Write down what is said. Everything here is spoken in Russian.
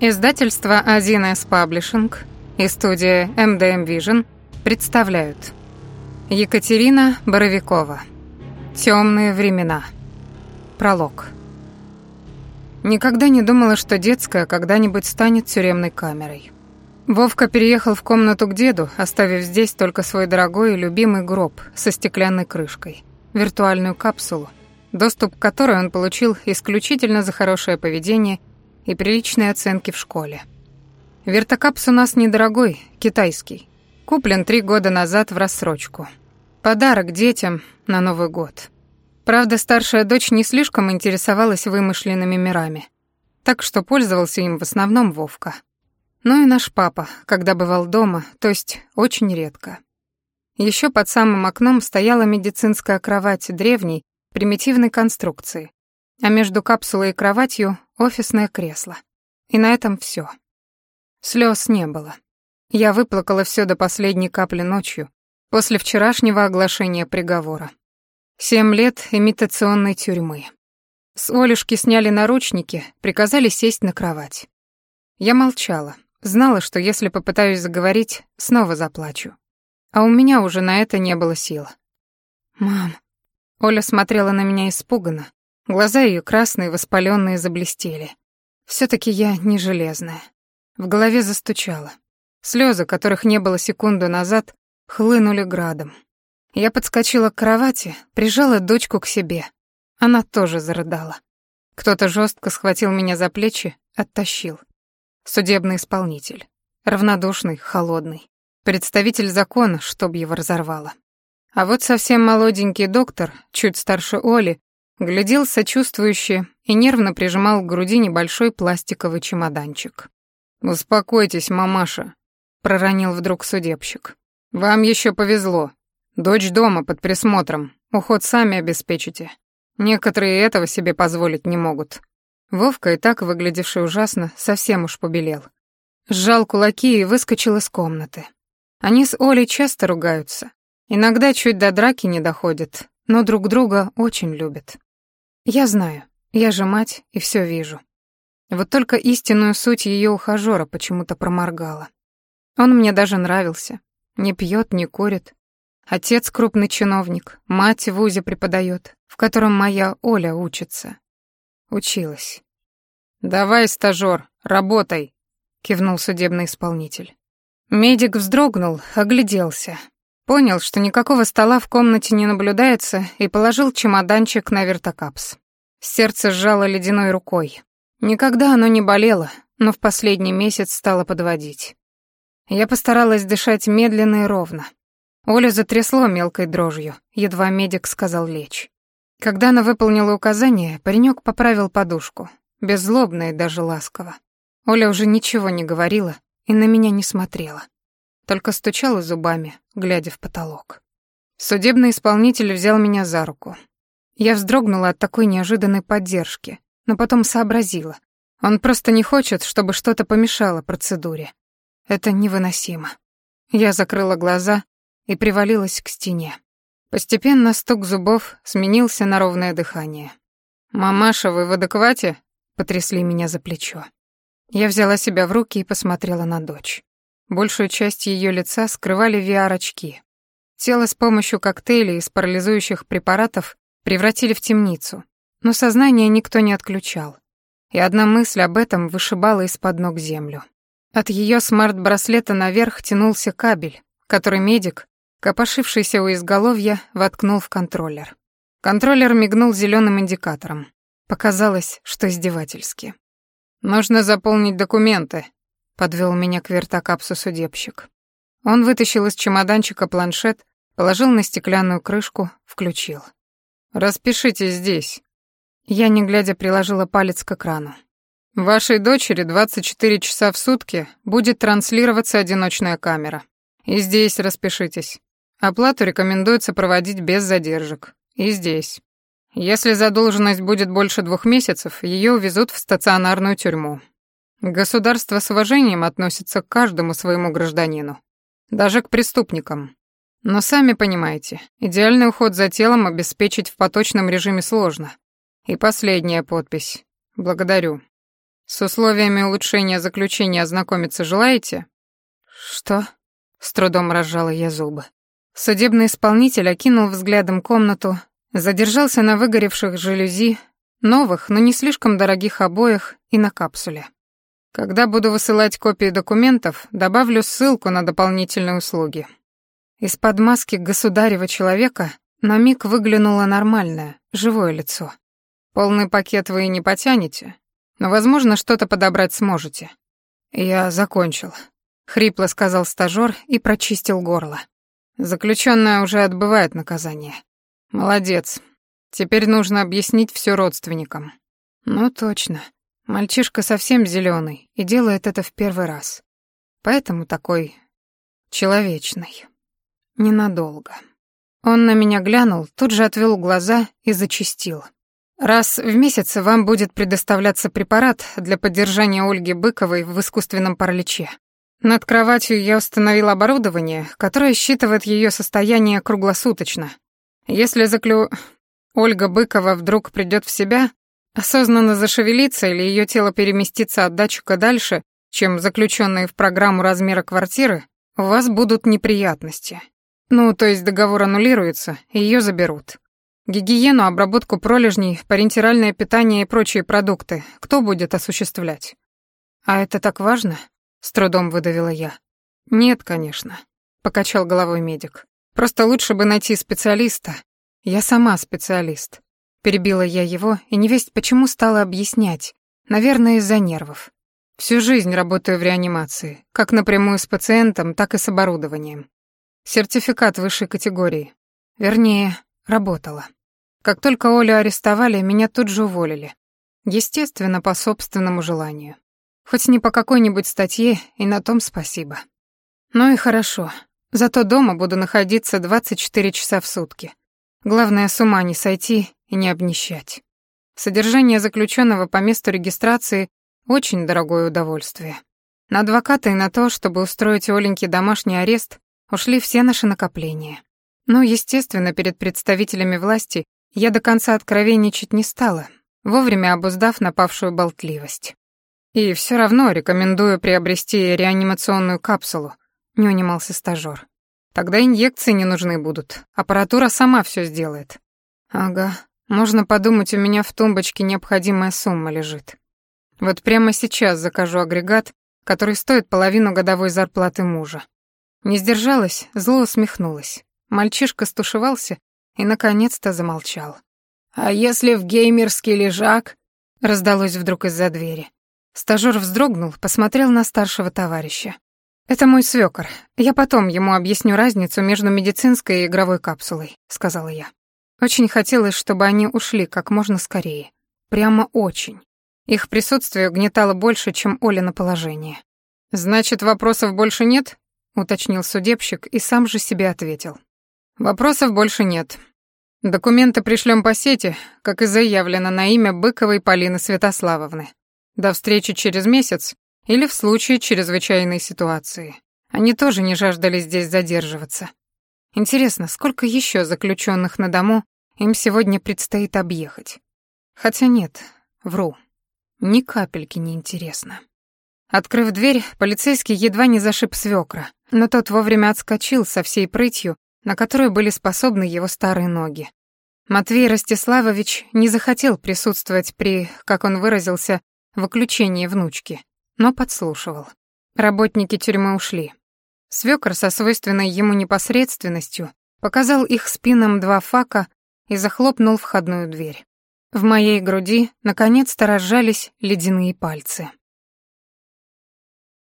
Издательство «Азинес Паблишинг» и студия MDM Vision представляют. Екатерина Боровикова. «Темные времена» Пролог. Никогда не думала, что детская когда-нибудь станет тюремной камерой. Вовка переехал в комнату к деду, оставив здесь только свой дорогой и любимый гроб со стеклянной крышкой, виртуальную капсулу, доступ к которой он получил исключительно за хорошее поведение и приличные оценки в школе. Вертокапс у нас недорогой, китайский. Куплен три года назад в рассрочку. Подарок детям на Новый год. Правда, старшая дочь не слишком интересовалась вымышленными мирами, так что пользовался им в основном Вовка. Ну и наш папа, когда бывал дома, то есть очень редко. Еще под самым окном стояла медицинская кровать древней, примитивной конструкции, а между капсулой и кроватью офисное кресло. И на этом все. Слез не было. Я выплакала все до последней капли ночью, после вчерашнего оглашения приговора. Семь лет имитационной тюрьмы. С Олюшки сняли наручники, приказали сесть на кровать. Я молчала, знала, что если попытаюсь заговорить, снова заплачу. А у меня уже на это не было сил. «Мам...» Оля смотрела на меня испуганно, Глаза ее красные, воспаленные, заблестели. все таки я не железная. В голове застучало. Слезы, которых не было секунду назад, хлынули градом. Я подскочила к кровати, прижала дочку к себе. Она тоже зарыдала. Кто-то жестко схватил меня за плечи, оттащил. Судебный исполнитель. Равнодушный, холодный. Представитель закона, чтоб его разорвало. А вот совсем молоденький доктор, чуть старше Оли, глядел сочувствующе и нервно прижимал к груди небольшой пластиковый чемоданчик. «Успокойтесь, мамаша», — проронил вдруг судебщик. «Вам еще повезло. Дочь дома под присмотром. Уход сами обеспечите. Некоторые этого себе позволить не могут». Вовка, и так выглядевший ужасно, совсем уж побелел. Сжал кулаки и выскочил из комнаты. Они с Олей часто ругаются. Иногда чуть до драки не доходят, но друг друга очень любят. Я знаю, я же мать и все вижу. Вот только истинную суть ее ухажера почему-то проморгала. Он мне даже нравился. Не пьет, не курит. Отец крупный чиновник, мать в ВУЗе преподает, в котором моя Оля учится. Училась. «Давай, стажёр, работай», — кивнул судебный исполнитель. Медик вздрогнул, огляделся. Понял, что никакого стола в комнате не наблюдается, и положил чемоданчик на вертокапс. Сердце сжало ледяной рукой. Никогда оно не болело, но в последний месяц стало подводить. Я постаралась дышать медленно и ровно. Оля затрясло мелкой дрожью, едва медик сказал лечь. Когда она выполнила указание, паренек поправил подушку, беззлобно и даже ласково. Оля уже ничего не говорила и на меня не смотрела только стучала зубами, глядя в потолок. Судебный исполнитель взял меня за руку. Я вздрогнула от такой неожиданной поддержки, но потом сообразила. Он просто не хочет, чтобы что-то помешало процедуре. Это невыносимо. Я закрыла глаза и привалилась к стене. Постепенно стук зубов сменился на ровное дыхание. «Мамаша, вы в адеквате?» — потрясли меня за плечо. Я взяла себя в руки и посмотрела на дочь. Большую часть ее лица скрывали VR-очки. Тело с помощью коктейлей из парализующих препаратов превратили в темницу, но сознание никто не отключал. И одна мысль об этом вышибала из-под ног землю. От ее смарт-браслета наверх тянулся кабель, который медик, копошившийся у изголовья, воткнул в контроллер. Контроллер мигнул зеленым индикатором. Показалось, что издевательски. «Нужно заполнить документы», подвел меня к вертокапсу судебщик. Он вытащил из чемоданчика планшет, положил на стеклянную крышку, включил. «Распишите здесь». Я, не глядя, приложила палец к экрану. «Вашей дочери 24 часа в сутки будет транслироваться одиночная камера. И здесь распишитесь. Оплату рекомендуется проводить без задержек. И здесь. Если задолженность будет больше двух месяцев, ее увезут в стационарную тюрьму. Государство с уважением относится к каждому своему гражданину, даже к преступникам. Но сами понимаете, идеальный уход за телом обеспечить в поточном режиме сложно. И последняя подпись. Благодарю. С условиями улучшения заключения ознакомиться желаете? Что? С трудом разжала я зубы. Судебный исполнитель окинул взглядом комнату, задержался на выгоревших жалюзи, новых, но не слишком дорогих обоях и на капсуле. Когда буду высылать копии документов, добавлю ссылку на дополнительные услуги. Из-под маски государева человека на миг выглянуло нормальное, живое лицо. Полный пакет вы не потянете, но, возможно, что-то подобрать сможете. Я закончил, хрипло сказал стажёр и прочистил горло. Заключенная уже отбывает наказание. Молодец. Теперь нужно объяснить все родственникам. Ну точно. Мальчишка совсем зеленый и делает это в первый раз. Поэтому такой человечный. Ненадолго. Он на меня глянул, тут же отвел глаза и зачистил. Раз в месяц вам будет предоставляться препарат для поддержания Ольги Быковой в искусственном параличе. Над кроватью я установил оборудование, которое считывает ее состояние круглосуточно. Если заклю... Ольга Быкова вдруг придет в себя, осознанно зашевелится или ее тело переместится от датчика дальше, чем заключенные в программу размера квартиры, у вас будут неприятности. Ну, то есть договор аннулируется, и ее заберут. Гигиену, обработку пролежней, парентеральное питание и прочие продукты кто будет осуществлять? А это так важно? С трудом выдавила я. Нет, конечно, покачал головой медик. Просто лучше бы найти специалиста. Я сама специалист. Перебила я его и невесть почему стала объяснять. Наверное, из-за нервов. Всю жизнь работаю в реанимации, как напрямую с пациентом, так и с оборудованием. Сертификат высшей категории. Вернее, работала. Как только Олю арестовали, меня тут же уволили. Естественно, по собственному желанию. Хоть не по какой-нибудь статье, и на том спасибо. Ну и хорошо. Зато дома буду находиться 24 часа в сутки. Главное, с ума не сойти и не обнищать. Содержание заключенного по месту регистрации — очень дорогое удовольствие. На адвоката и на то, чтобы устроить Оленьке домашний арест, ушли все наши накопления. Но, естественно, перед представителями власти я до конца откровенничать не стала, вовремя обуздав напавшую болтливость. И все равно рекомендую приобрести реанимационную капсулу, не унимался стажёр. Тогда инъекции не нужны будут, аппаратура сама все сделает. Ага, можно подумать, у меня в тумбочке необходимая сумма лежит. Вот прямо сейчас закажу агрегат, который стоит половину годовой зарплаты мужа. Не сдержалась, зло усмехнулась. Мальчишка стушевался и, наконец-то, замолчал. «А если в геймерский лежак?» — раздалось вдруг из-за двери. Стажёр вздрогнул, посмотрел на старшего товарища. «Это мой свёкор. Я потом ему объясню разницу между медицинской и игровой капсулой», — сказала я. Очень хотелось, чтобы они ушли как можно скорее. Прямо очень. Их присутствие угнетало больше, чем Оля на положение. «Значит, вопросов больше нет?» — уточнил судебщик и сам же себе ответил. «Вопросов больше нет. Документы пришлем по сети, как и заявлено на имя Быковой Полины Святославовны. До встречи через месяц или в случае чрезвычайной ситуации. Они тоже не жаждали здесь задерживаться. Интересно, сколько еще заключенных на дому им сегодня предстоит объехать? Хотя нет, вру. Ни капельки не интересно. Открыв дверь, полицейский едва не зашиб свекра, но тот вовремя отскочил со всей прытью на которую были способны его старые ноги. Матвей Ростиславович не захотел присутствовать при, как он выразился, выключении внучки, но подслушивал. Работники тюрьмы ушли. Свёкор со свойственной ему непосредственностью показал их спинам два фака и захлопнул входную дверь. В моей груди наконец-то разжались ледяные пальцы.